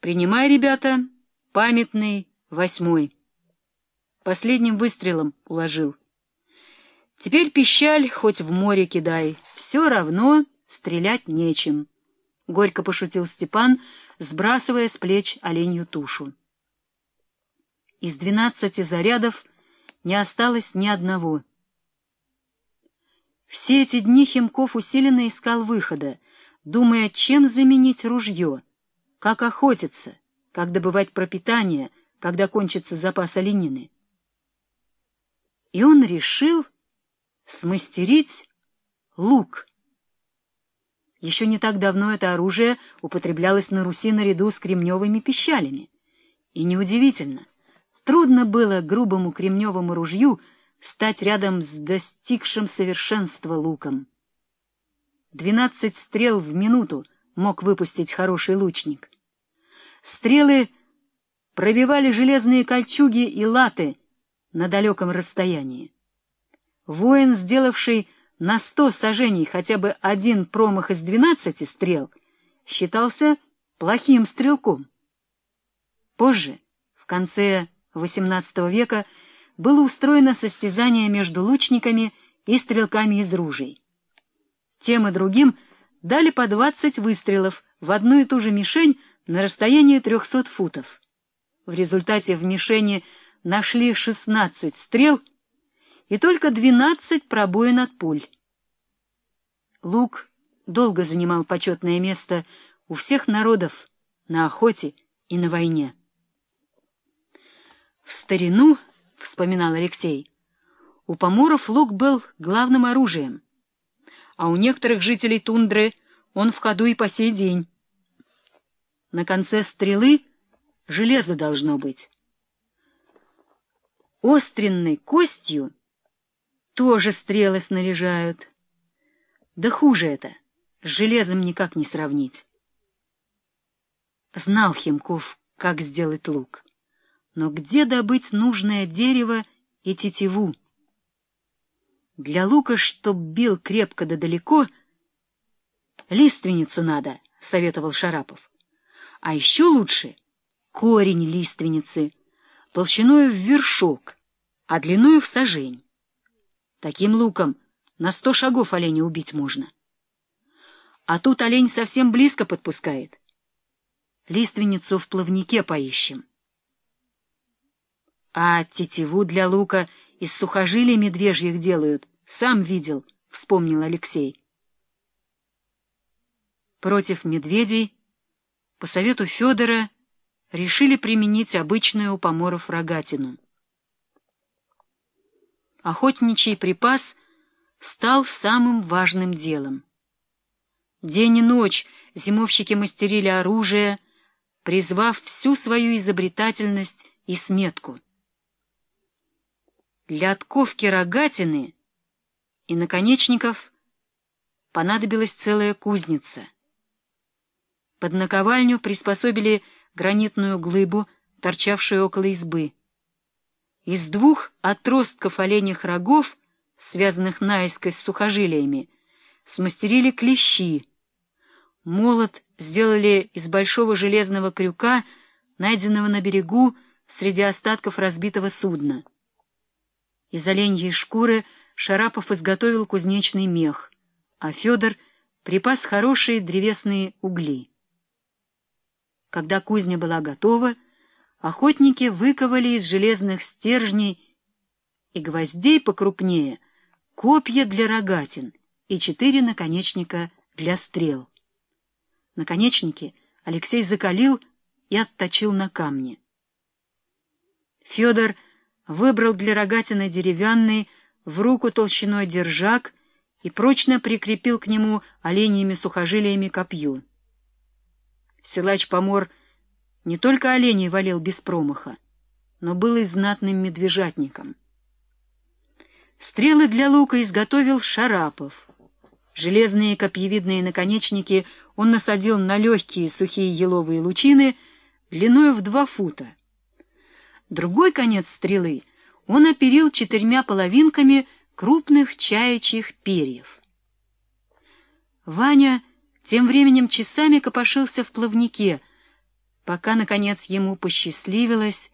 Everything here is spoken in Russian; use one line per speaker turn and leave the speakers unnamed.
Принимай, ребята, памятный восьмой. Последним выстрелом уложил. Теперь пищаль хоть в море кидай, все равно стрелять нечем. Горько пошутил Степан, сбрасывая с плеч оленью тушу. Из двенадцати зарядов не осталось ни одного. Все эти дни Химков усиленно искал выхода, думая, чем заменить ружье, как охотиться, как добывать пропитание, когда кончится запас оленины. И он решил смастерить лук. Еще не так давно это оружие употреблялось на Руси наряду с кремневыми пищалями. И неудивительно, трудно было грубому кремневому ружью стать рядом с достигшим совершенства луком. Двенадцать стрел в минуту мог выпустить хороший лучник. Стрелы пробивали железные кольчуги и латы на далеком расстоянии. Воин, сделавший на сто сажений хотя бы один промах из двенадцати стрел, считался плохим стрелком. Позже, в конце XVIII века, было устроено состязание между лучниками и стрелками из ружей. Тем и другим дали по двадцать выстрелов в одну и ту же мишень на расстоянии трехсот футов. В результате в мишени нашли шестнадцать стрел — и только двенадцать пробоин от пуль. Лук долго занимал почетное место у всех народов на охоте и на войне. В старину, — вспоминал Алексей, — у поморов лук был главным оружием, а у некоторых жителей тундры он в ходу и по сей день. На конце стрелы железо должно быть. Остренной костью — тоже стрелы снаряжают. Да хуже это, с железом никак не сравнить. Знал Химков, как сделать лук. Но где добыть нужное дерево и тетиву? Для лука, чтоб бил крепко да далеко, лиственницу надо, — советовал Шарапов. А еще лучше корень лиственницы, толщиной в вершок, а длиною в сажень. Таким луком на сто шагов оленя убить можно. А тут олень совсем близко подпускает. Лиственницу в плавнике поищем. А тетиву для лука из сухожилий медвежьих делают. Сам видел, — вспомнил Алексей. Против медведей, по совету Федора, решили применить обычную у поморов рогатину охотничий припас стал самым важным делом. День и ночь зимовщики мастерили оружие, призвав всю свою изобретательность и сметку. Для отковки рогатины и наконечников понадобилась целая кузница. Под наковальню приспособили гранитную глыбу, торчавшую около избы. Из двух отростков оленьих рогов, связанных наискось с сухожилиями, смастерили клещи. Молот сделали из большого железного крюка, найденного на берегу среди остатков разбитого судна. Из оленьей шкуры Шарапов изготовил кузнечный мех, а Федор припас хорошие древесные угли. Когда кузня была готова, охотники выковали из железных стержней и гвоздей покрупнее копья для рогатин и четыре наконечника для стрел. Наконечники Алексей закалил и отточил на камне. Федор выбрал для рогатины деревянный, в руку толщиной держак и прочно прикрепил к нему оленьими сухожилиями копью. Силач-помор не только оленей валил без промаха, но был и знатным медвежатником. Стрелы для лука изготовил Шарапов. Железные копьевидные наконечники он насадил на легкие сухие еловые лучины длиною в два фута. Другой конец стрелы он оперил четырьмя половинками крупных чаячьих перьев. Ваня тем временем часами копошился в плавнике, пока, наконец, ему посчастливилось